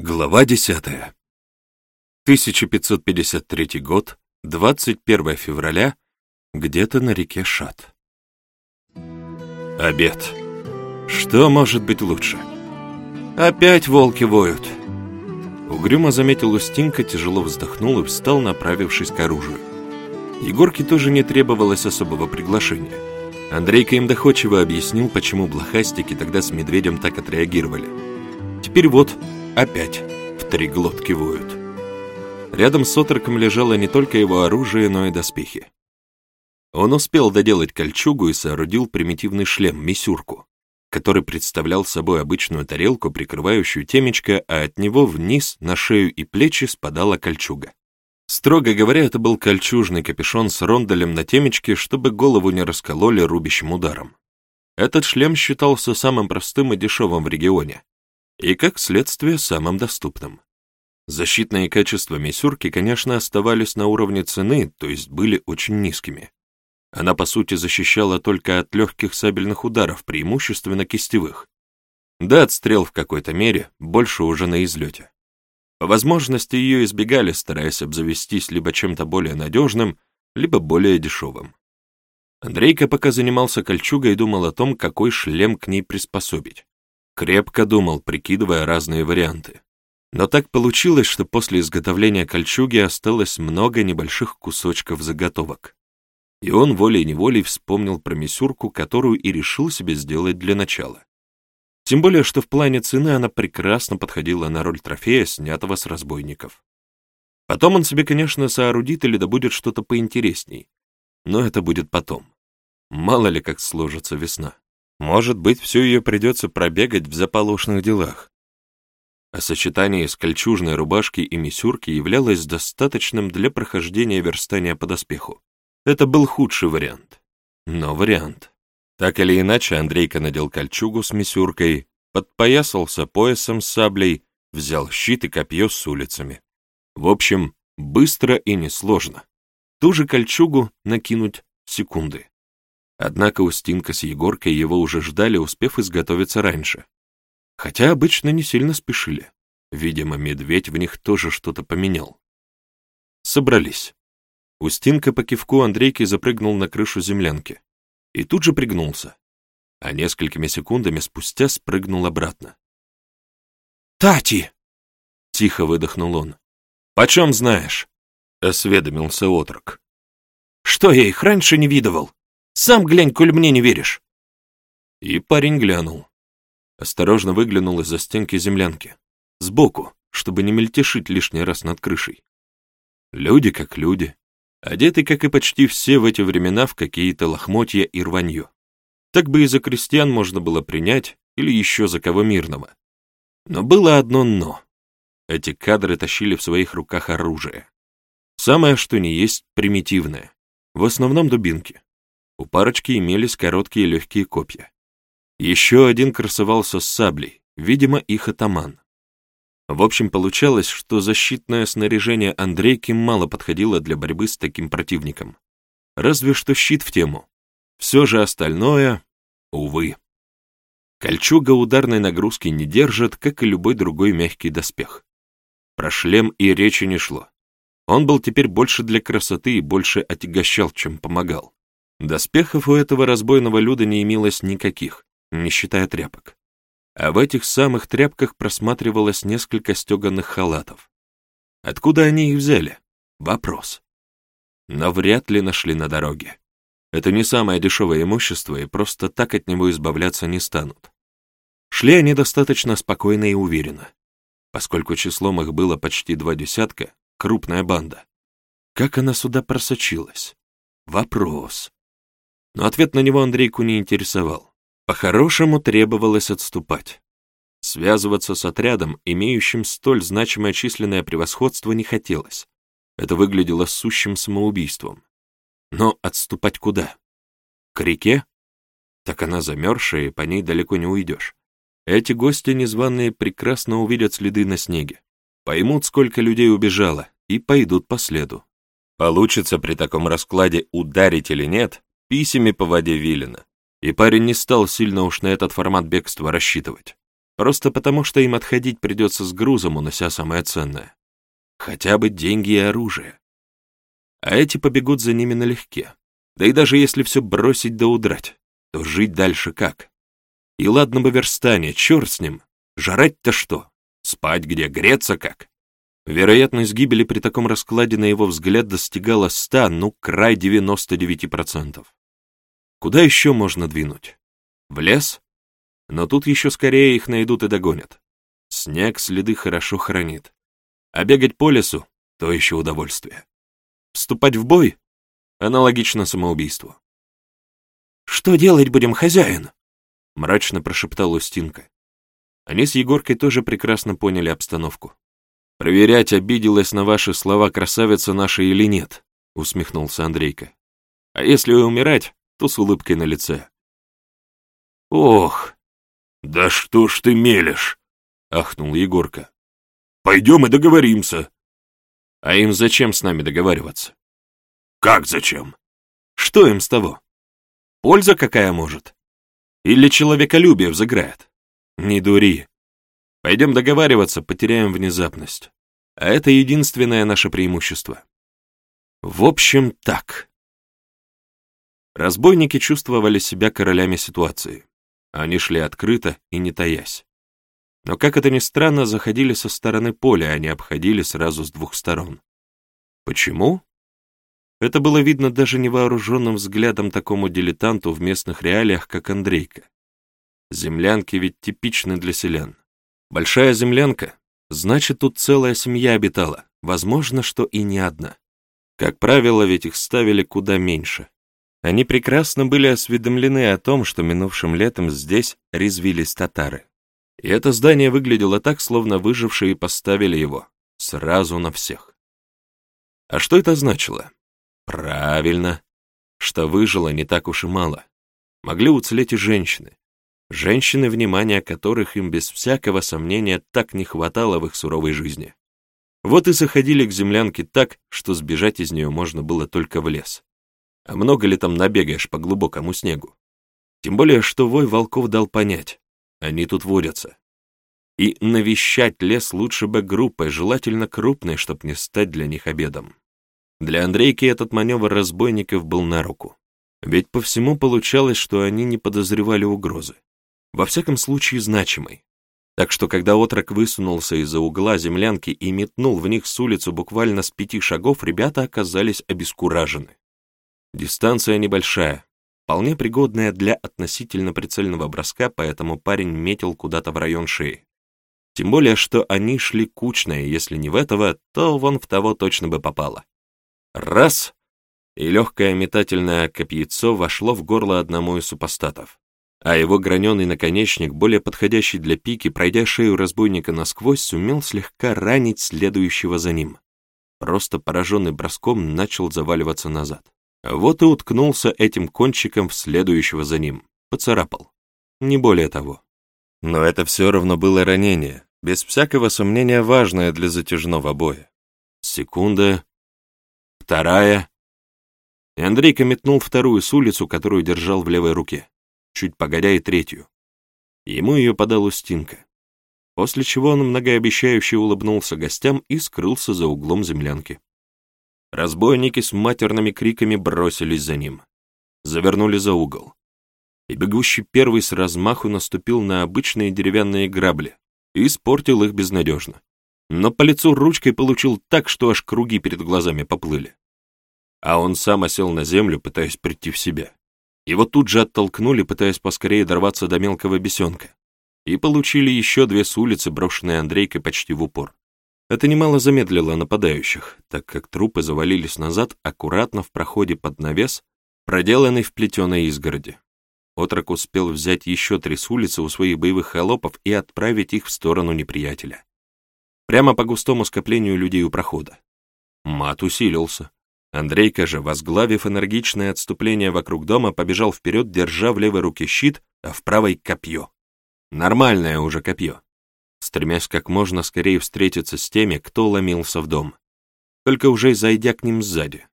Глава 10. 1553 год, 21 февраля, где-то на реке Шат. Обед. Что может быть лучше? Опять волки воют. Угрюмо заметил Устинка, тяжело вздохнул и встал, направившись к оружию. Егорке тоже не требовалось особого приглашения. Андрейка им доходчиво объяснил, почему блохастики тогда с медведем так отреагировали. Теперь вот опять в три глотки воют. Рядом с отроком лежало не только его оружие, но и доспехи. Он успел доделать кольчугу и соорудил примитивный шлем, мисюрку, который представлял собой обычную тарелку, прикрывающую темечко, а от него вниз на шею и плечи спадала кольчуга. Строго говоря, это был кольчужный капюшон с ронделем на темечке, чтобы голову не раскололи рубящим ударом. Этот шлем считался самым простым и дешевым в регионе, и, как следствие, самым доступным. Защитные качества мисюрки, конечно, оставались на уровне цены, то есть были очень низкими. Она, по сути, защищала только от легких сабельных ударов, преимущественно кистевых. Да, отстрел в какой-то мере, больше уже на излете. По возможности ее избегали, стараясь обзавестись либо чем-то более надежным, либо более дешевым. Андрейка пока занимался кольчугой и думал о том, какой шлем к ней приспособить. Крепко думал, прикидывая разные варианты. Но так получилось, что после изготовления кольчуги осталось много небольших кусочков заготовок. И он волей-неволей вспомнил про мисюрку, которую и решил себе сделать для начала. Тем более, что в плане цены она прекрасно подходила на роль трофея, снятого с разбойников. Потом он себе, конечно, соорудит или добудет что-то поинтересней. Но это будет потом. Мало ли как сложится весна. Может быть, всю ее придется пробегать в заполошных делах. А сочетание из кольчужной рубашки и мисюрки являлось достаточным для прохождения верстания по доспеху. Это был худший вариант. Но вариант. Так или иначе, Андрейка надел кольчугу с мисюркой, подпоясался поясом с саблей, взял щит и копье с улицами. В общем, быстро и несложно. Ту же кольчугу накинуть секунды. Однако Устинка с Егоркой его уже ждали, успев изготовиться раньше. Хотя обычно не сильно спешили. Видимо, медведь в них тоже что-то поменял. Собрались. Устинка по кивку Андрейки запрыгнул на крышу землянки. И тут же пригнулся. А несколькими секундами спустя спрыгнул обратно. «Тати!» — тихо выдохнул он. «Почем знаешь?» — осведомился отрок. «Что я их раньше не видывал?» Сам глянь, коль мне не веришь. И парень глянул. Осторожно выглянул из-за стенки землянки. Сбоку, чтобы не мельтешить лишний раз над крышей. Люди как люди. Одеты, как и почти все в эти времена, в какие-то лохмотья и рванье. Так бы и за крестьян можно было принять, или еще за кого мирного. Но было одно «но». Эти кадры тащили в своих руках оружие. Самое, что не есть, примитивное. В основном дубинки. У парочки имелись короткие легкие копья. Еще один красовался с саблей, видимо, их атаман. В общем, получалось, что защитное снаряжение Андрейки мало подходило для борьбы с таким противником. Разве что щит в тему. Все же остальное, увы. Кольчуга ударной нагрузки не держит, как и любой другой мягкий доспех. Про шлем и речи не шло. Он был теперь больше для красоты и больше отягощал, чем помогал. Доспехов у этого разбойного люда не имелось никаких, не считая тряпок. А в этих самых тряпках просматривалось несколько стеганых халатов. Откуда они их взяли? Вопрос. Но вряд ли нашли на дороге. Это не самое дешевое имущество, и просто так от него избавляться не станут. Шли они достаточно спокойно и уверенно. Поскольку числом их было почти два десятка, крупная банда. Как она сюда просочилась? Вопрос но ответ на него Андрейку не интересовал. По-хорошему требовалось отступать. Связываться с отрядом, имеющим столь значимое численное превосходство, не хотелось. Это выглядело сущим самоубийством. Но отступать куда? К реке? Так она замерзшая, и по ней далеко не уйдешь. Эти гости незваные прекрасно увидят следы на снеге, поймут, сколько людей убежало, и пойдут по следу. Получится при таком раскладе ударить или нет, писями по воде Вилена, и парень не стал сильно уж на этот формат бегства рассчитывать. Просто потому, что им отходить придется с грузом, унося самое ценное. Хотя бы деньги и оружие. А эти побегут за ними налегке. Да и даже если все бросить да удрать, то жить дальше как? И ладно бы верстание, черт с ним. Жрать-то что? Спать где, греться как? Вероятность гибели при таком раскладе, на его взгляд, достигала 100, ну, край 99%. Куда еще можно двинуть? В лес? Но тут еще скорее их найдут и догонят. Снег следы хорошо хранит. А бегать по лесу — то еще удовольствие. Вступать в бой — аналогично самоубийству. «Что делать будем, хозяин?» — мрачно прошептал Устинка. Они с Егоркой тоже прекрасно поняли обстановку. «Проверять, обиделась на ваши слова красавица наша или нет», — усмехнулся Андрейка. «А если умирать, то с улыбкой на лице». «Ох, да что ж ты мелешь?» — ахнул Егорка. «Пойдем и договоримся». «А им зачем с нами договариваться?» «Как зачем?» «Что им с того? Польза какая может? Или человеколюбие взыграет? Не дури. Пойдем договариваться, потеряем внезапность. А это единственное наше преимущество. В общем, так. Разбойники чувствовали себя королями ситуации. Они шли открыто и не таясь. Но, как это ни странно, заходили со стороны поля, а не обходили сразу с двух сторон. Почему? Это было видно даже невооруженным взглядом такому дилетанту в местных реалиях, как Андрейка. Землянки ведь типичны для селян. Большая землянка, значит, тут целая семья обитала, возможно, что и не одна. Как правило, ведь их ставили куда меньше. Они прекрасно были осведомлены о том, что минувшим летом здесь резвились татары. И это здание выглядело так, словно выжившие поставили его. Сразу на всех. А что это значило? Правильно, что выжило не так уж и мало. Могли уцелеть и женщины женщины, внимания которых им без всякого сомнения так не хватало в их суровой жизни. Вот и заходили к землянке так, что сбежать из нее можно было только в лес. А много ли там набегаешь по глубокому снегу? Тем более, что вой волков дал понять, они тут водятся. И навещать лес лучше бы группой, желательно крупной, чтобы не стать для них обедом. Для Андрейки этот маневр разбойников был на руку. Ведь по всему получалось, что они не подозревали угрозы во всяком случае значимой. Так что, когда отрок высунулся из-за угла землянки и метнул в них с улицу буквально с пяти шагов, ребята оказались обескуражены. Дистанция небольшая, вполне пригодная для относительно прицельного броска, поэтому парень метил куда-то в район шеи. Тем более, что они шли кучно, и если не в этого, то вон в того точно бы попало. Раз! И легкое метательное копьецо вошло в горло одному из супостатов а его граненый наконечник, более подходящий для пики, пройдя шею разбойника насквозь, сумел слегка ранить следующего за ним. Просто пораженный броском начал заваливаться назад. Вот и уткнулся этим кончиком в следующего за ним, поцарапал. Не более того. Но это все равно было ранение, без всякого сомнения важное для затяжного боя. Секунда, вторая, и Андрейка метнул вторую с улицу, которую держал в левой руке чуть погодя и третью. Ему ее подал Устинка, после чего он многообещающе улыбнулся гостям и скрылся за углом землянки. Разбойники с матерными криками бросились за ним, завернули за угол, и бегущий первый с размаху наступил на обычные деревянные грабли и испортил их безнадежно. Но по лицу ручкой получил так, что аж круги перед глазами поплыли. А он сам осел на землю, пытаясь прийти в себя. Его тут же оттолкнули, пытаясь поскорее дорваться до мелкого бесенка. И получили еще две с улицы, брошенные Андрейкой почти в упор. Это немало замедлило нападающих, так как трупы завалились назад аккуратно в проходе под навес, проделанный в плетеной изгороди. Отрок успел взять еще три с улицы у своих боевых холопов и отправить их в сторону неприятеля. Прямо по густому скоплению людей у прохода. Мат усилился. Андрейка же, возглавив энергичное отступление вокруг дома, побежал вперед, держа в левой руке щит, а в правой — копье. Нормальное уже копье. Стремясь как можно скорее встретиться с теми, кто ломился в дом. Только уже зайдя к ним сзади.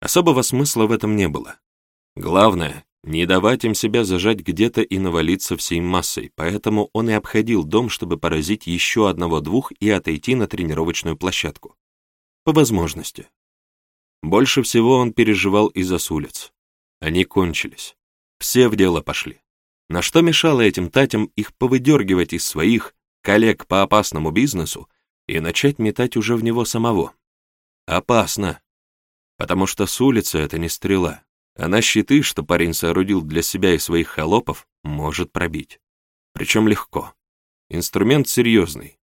Особого смысла в этом не было. Главное, не давать им себя зажать где-то и навалиться всей массой, поэтому он и обходил дом, чтобы поразить еще одного-двух и отойти на тренировочную площадку. По возможности. Больше всего он переживал из-за с улиц. Они кончились. Все в дело пошли. На что мешало этим татям их повыдергивать из своих коллег по опасному бизнесу и начать метать уже в него самого? Опасно. Потому что с улицы это не стрела, а на щиты, что парень соорудил для себя и своих холопов, может пробить. Причем легко. Инструмент серьезный.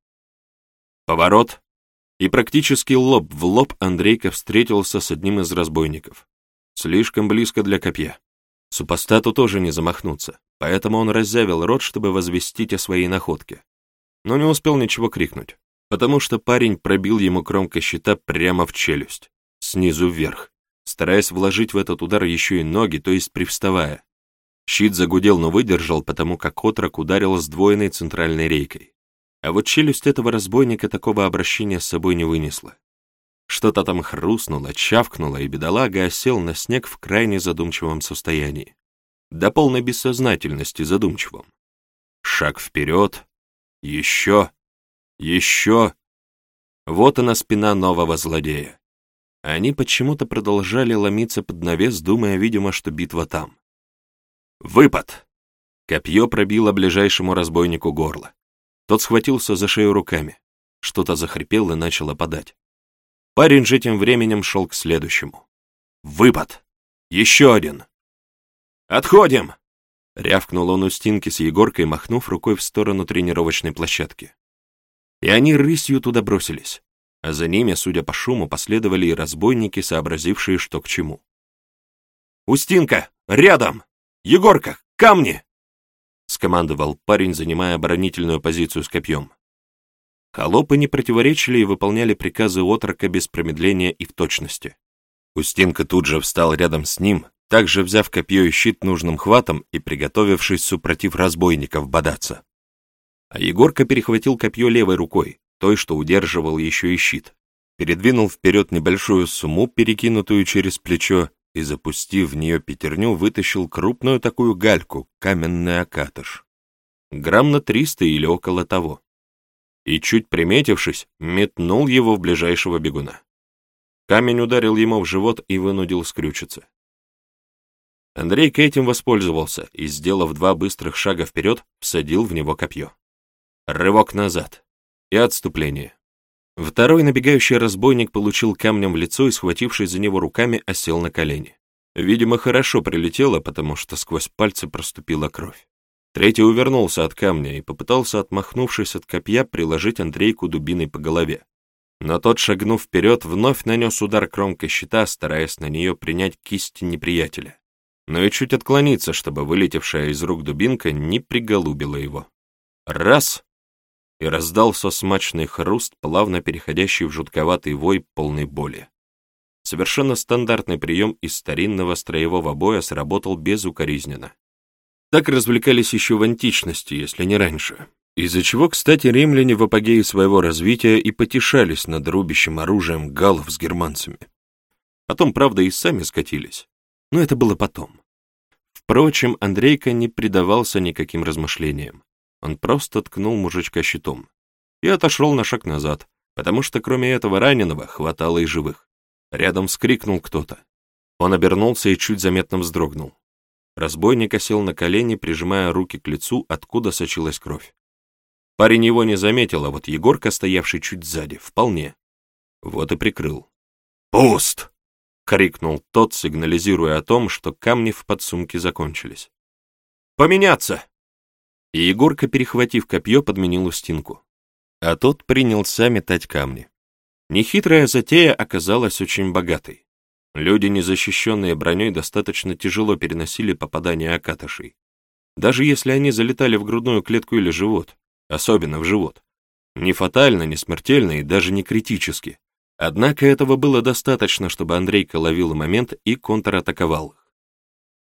Поворот, и практически лоб в лоб Андрейка встретился с одним из разбойников. Слишком близко для копья. Супостату тоже не замахнуться, поэтому он раззявил рот, чтобы возвестить о своей находке. Но не успел ничего крикнуть, потому что парень пробил ему кромкой щита прямо в челюсть, снизу вверх, стараясь вложить в этот удар еще и ноги, то есть привставая. Щит загудел, но выдержал, потому как отрок ударил сдвоенной центральной рейкой. А вот челюсть этого разбойника такого обращения с собой не вынесла. Что-то там хрустнуло, чавкнуло, и бедолага осел на снег в крайне задумчивом состоянии. До полной бессознательности задумчивом. Шаг вперед, еще, еще. Вот она спина нового злодея. Они почему-то продолжали ломиться под навес, думая, видимо, что битва там. Выпад! Копье пробило ближайшему разбойнику горло. Тот схватился за шею руками. Что-то захрипел и начал опадать. Парень же тем временем шел к следующему. Выпад! Еще один! «Отходим!» — рявкнул он у стенки с Егоркой, махнув рукой в сторону тренировочной площадки. И они рысью туда бросились, а за ними, судя по шуму, последовали и разбойники, сообразившие, что к чему. «Устинка! Рядом! Егорка! Камни!» — скомандовал парень, занимая оборонительную позицию с копьем. Холопы не противоречили и выполняли приказы отрока без промедления и в точности. Устинка тут же встал рядом с ним, также взяв копье и щит нужным хватом и приготовившись супротив разбойников бодаться. А Егорка перехватил копье левой рукой, той, что удерживал еще и щит, передвинул вперед небольшую сумму, перекинутую через плечо, и, запустив в нее пятерню, вытащил крупную такую гальку, каменный окатыш. Грамм на триста или около того. И, чуть приметившись, метнул его в ближайшего бегуна. Камень ударил ему в живот и вынудил скрючиться. Андрей к этим воспользовался и, сделав два быстрых шага вперед, всадил в него копье. Рывок назад. И отступление. Второй набегающий разбойник получил камнем в лицо и, схватившись за него руками, осел на колени. Видимо, хорошо прилетело, потому что сквозь пальцы проступила кровь. Третий увернулся от камня и попытался, отмахнувшись от копья, приложить Андрейку дубиной по голове. Но тот, шагнув вперед, вновь нанес удар кромкой щита, стараясь на нее принять кисть неприятеля. Но и чуть отклониться, чтобы вылетевшая из рук дубинка не приголубила его. Раз! и раздался смачный хруст, плавно переходящий в жутковатый вой полной боли. Совершенно стандартный прием из старинного строевого боя сработал безукоризненно. Так развлекались еще в античности, если не раньше. Из-за чего, кстати, римляне в апогее своего развития и потешались над рубящим оружием галлов с германцами. Потом, правда, и сами скатились. Но это было потом. Впрочем, Андрейка не предавался никаким размышлениям. Он просто ткнул мужичка щитом и отошел на шаг назад, потому что кроме этого раненого хватало и живых. Рядом скрикнул кто-то. Он обернулся и чуть заметно вздрогнул. Разбойник осел на колени, прижимая руки к лицу, откуда сочилась кровь. Парень его не заметил, а вот Егорка, стоявший чуть сзади, вполне. Вот и прикрыл. «Пуст!» — крикнул тот, сигнализируя о том, что камни в подсумке закончились. «Поменяться!» и Егорка, перехватив копье, подменил Устинку. А тот принялся метать камни. Нехитрая затея оказалась очень богатой. Люди, незащищенные броней, достаточно тяжело переносили попадания окатышей. Даже если они залетали в грудную клетку или живот, особенно в живот. Не фатально, не смертельно и даже не критически. Однако этого было достаточно, чтобы Андрейка ловил момент и контратаковал их.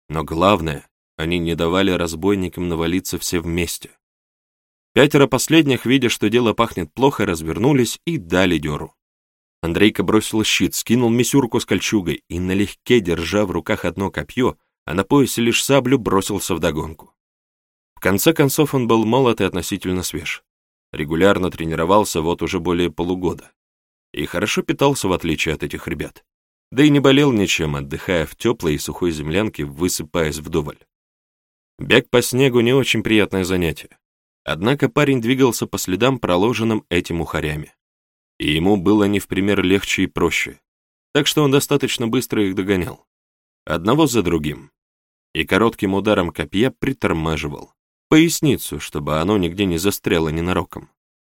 Но главное, они не давали разбойникам навалиться все вместе. Пятеро последних, видя, что дело пахнет плохо, развернулись и дали дёру. Андрейка бросил щит, скинул мисюрку с кольчугой и, налегке держа в руках одно копье, а на поясе лишь саблю бросился вдогонку. В конце концов он был молод и относительно свеж. Регулярно тренировался вот уже более полугода. И хорошо питался, в отличие от этих ребят. Да и не болел ничем, отдыхая в теплой и сухой землянке, высыпаясь вдоволь. Бег по снегу не очень приятное занятие. Однако парень двигался по следам, проложенным этим ухарями. И ему было не в пример легче и проще. Так что он достаточно быстро их догонял. Одного за другим. И коротким ударом копья притормаживал. Поясницу, чтобы оно нигде не застряло ненароком.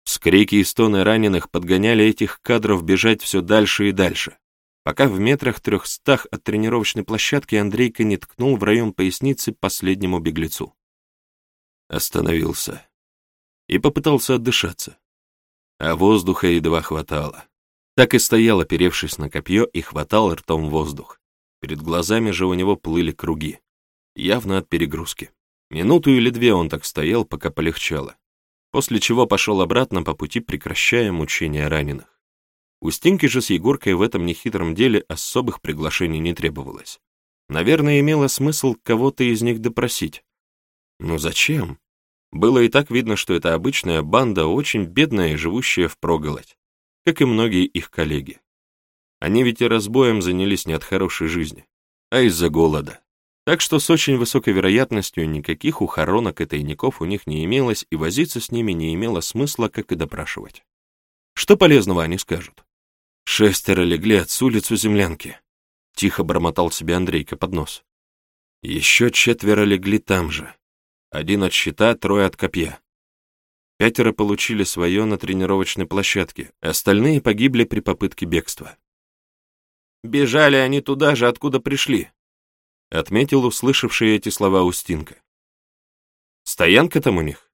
Скрики и стоны раненых подгоняли этих кадров бежать все дальше и дальше, пока в метрах трехстах от тренировочной площадки Андрейка не ткнул в район поясницы последнему беглецу. Остановился и попытался отдышаться, а воздуха едва хватало. Так и стоял, оперевшись на копье, и хватал ртом воздух. Перед глазами же у него плыли круги, явно от перегрузки. Минуту или две он так стоял, пока полегчало после чего пошел обратно по пути, прекращая мучения раненых. У Стинки же с Егоркой в этом нехитром деле особых приглашений не требовалось. Наверное, имело смысл кого-то из них допросить. Но зачем? Было и так видно, что это обычная банда, очень бедная и живущая впроголодь, как и многие их коллеги. Они ведь и разбоем занялись не от хорошей жизни, а из-за голода. Так что с очень высокой вероятностью никаких ухоронок и тайников у них не имелось, и возиться с ними не имело смысла, как и допрашивать. Что полезного они скажут? Шестеро легли от с улицу землянки. Тихо бормотал себе Андрейка под нос. Еще четверо легли там же. Один от щита, трое от копья. Пятеро получили свое на тренировочной площадке, остальные погибли при попытке бегства. Бежали они туда же, откуда пришли, отметил услышавший эти слова Устинка. Стоянка там у них?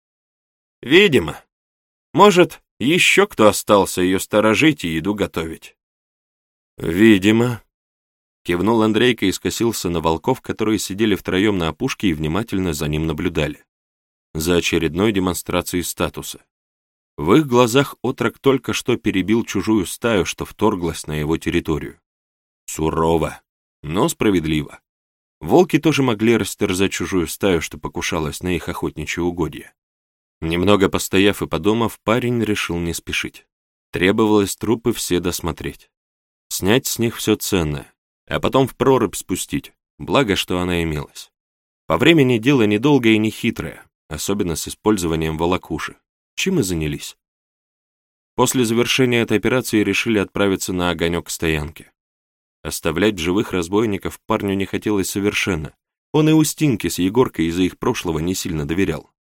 Видимо. Может, еще кто остался ее сторожить и еду готовить? Видимо. Кивнул Андрейка и скосился на волков, которые сидели втроем на опушке и внимательно за ним наблюдали. За очередной демонстрацией статуса. В их глазах отрок только что перебил чужую стаю, что вторглась на его территорию. Сурово, но справедливо. Волки тоже могли растерзать чужую стаю, что покушалась на их охотничьи угодья. Немного постояв и подумав, парень решил не спешить. Требовалось трупы все досмотреть. Снять с них все ценное, а потом в прорубь спустить, благо, что она имелась. По времени дело недолгое и нехитрое, особенно с использованием волокуши, чем и занялись. После завершения этой операции решили отправиться на огонек стоянки. Оставлять живых разбойников парню не хотелось совершенно. Он и Устинке с Егоркой из-за их прошлого не сильно доверял.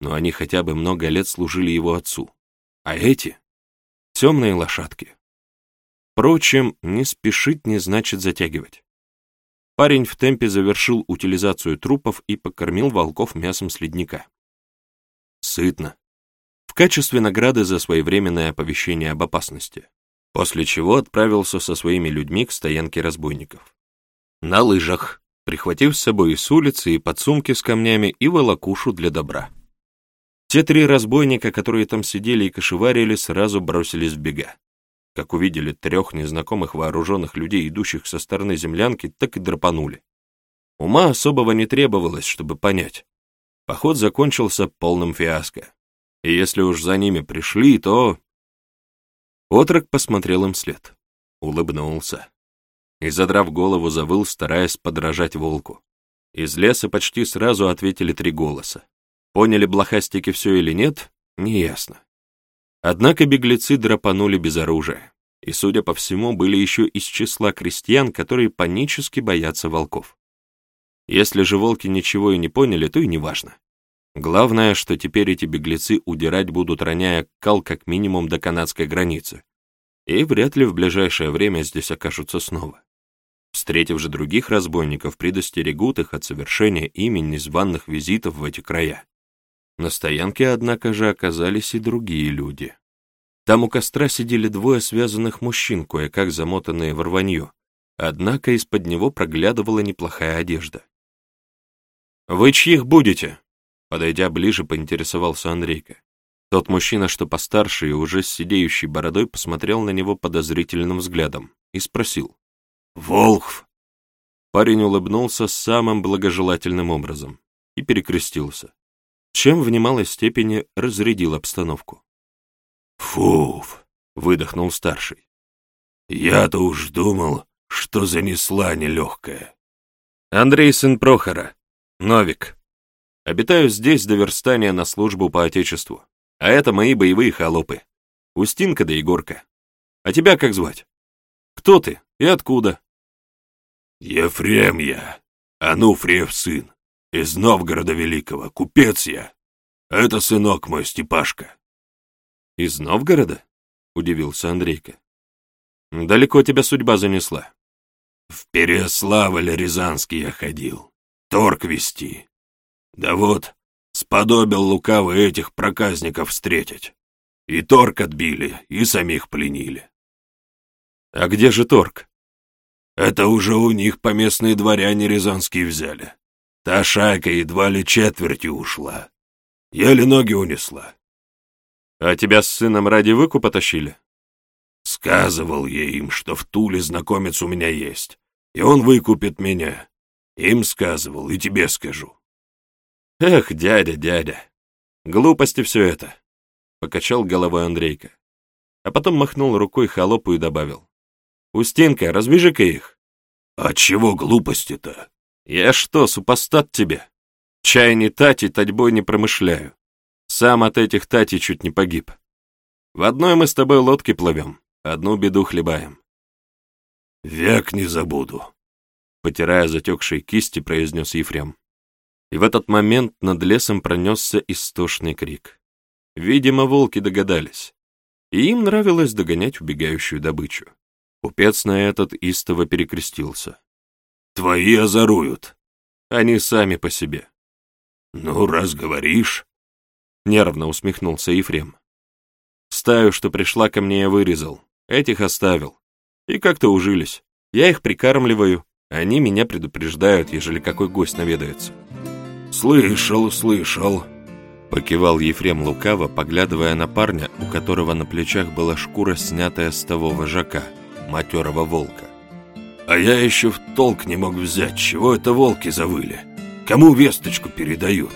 Но они хотя бы много лет служили его отцу. А эти — темные лошадки. Впрочем, не спешить не значит затягивать. Парень в темпе завершил утилизацию трупов и покормил волков мясом с ледника. Сытно. В качестве награды за своевременное оповещение об опасности после чего отправился со своими людьми к стоянке разбойников. На лыжах, прихватив с собой и с улицы, и подсумки с камнями, и волокушу для добра. Те три разбойника, которые там сидели и кошеварили, сразу бросились в бега. Как увидели трех незнакомых вооруженных людей, идущих со стороны землянки, так и драпанули. Ума особого не требовалось, чтобы понять. Поход закончился полным фиаско. И если уж за ними пришли, то Отрок посмотрел им след, улыбнулся и, задрав голову, завыл, стараясь подражать волку. Из леса почти сразу ответили три голоса. Поняли блохастики все или нет, неясно. Однако беглецы драпанули без оружия, и, судя по всему, были еще из числа крестьян, которые панически боятся волков. Если же волки ничего и не поняли, то и неважно. Главное, что теперь эти беглецы удирать будут, роняя кал как минимум до канадской границы. И вряд ли в ближайшее время здесь окажутся снова. Встретив же других разбойников, предостерегут их от совершения ими незваных визитов в эти края. На стоянке, однако же, оказались и другие люди. Там у костра сидели двое связанных мужчин, кое-как замотанные в рванье, однако из-под него проглядывала неплохая одежда. «Вы чьих будете?» Подойдя ближе, поинтересовался Андрейка. Тот мужчина, что постарше и уже с сидеющей бородой, посмотрел на него подозрительным взглядом и спросил. «Волхв!» Парень улыбнулся самым благожелательным образом и перекрестился, чем в немалой степени разрядил обстановку. «Фуф!» — выдохнул старший. «Я-то уж думал, что занесла нелегкая». «Андрей, сын Прохора. Новик. Обитаю здесь до верстания на службу по Отечеству. А это мои боевые холопы. Устинка да Егорка. А тебя как звать? Кто ты и откуда?» «Ефрем я, Ануфриев сын, из Новгорода Великого, купец я. Это сынок мой, Степашка». «Из Новгорода?» — удивился Андрейка. «Далеко тебя судьба занесла». «В Переславль Рязанский я ходил, торг вести. Да вот, сподобил лукавый этих проказников встретить. И торг отбили, и самих пленили». «А где же торг?» Это уже у них поместные дворяне рязанские взяли. Та шайка едва ли четвертью ушла. Еле ноги унесла. А тебя с сыном ради выкупа тащили? Сказывал я им, что в Туле знакомец у меня есть, и он выкупит меня. Им сказывал, и тебе скажу. Эх, дядя, дядя, глупости все это, — покачал головой Андрейка. А потом махнул рукой холопу и добавил. Устинка, разбежи-ка их. А чего глупости-то? Я что, супостат тебе? Чай не тати, татьбой не промышляю. Сам от этих тати чуть не погиб. В одной мы с тобой лодки плывем, одну беду хлебаем. Век не забуду, потирая затекшие кисти, произнес Ефрем. И в этот момент над лесом пронесся истошный крик. Видимо, волки догадались, и им нравилось догонять убегающую добычу. Купец на этот истово перекрестился. «Твои озоруют. Они сами по себе». «Ну, раз говоришь...» Нервно усмехнулся Ефрем. «Стаю, что пришла ко мне, я вырезал. Этих оставил. И как-то ужились. Я их прикармливаю. Они меня предупреждают, ежели какой гость наведается». «Слышал, слышал», — покивал Ефрем лукаво, поглядывая на парня, у которого на плечах была шкура, снятая с того вожака — матерого волка. А я еще в толк не мог взять, чего это волки завыли. Кому весточку передают?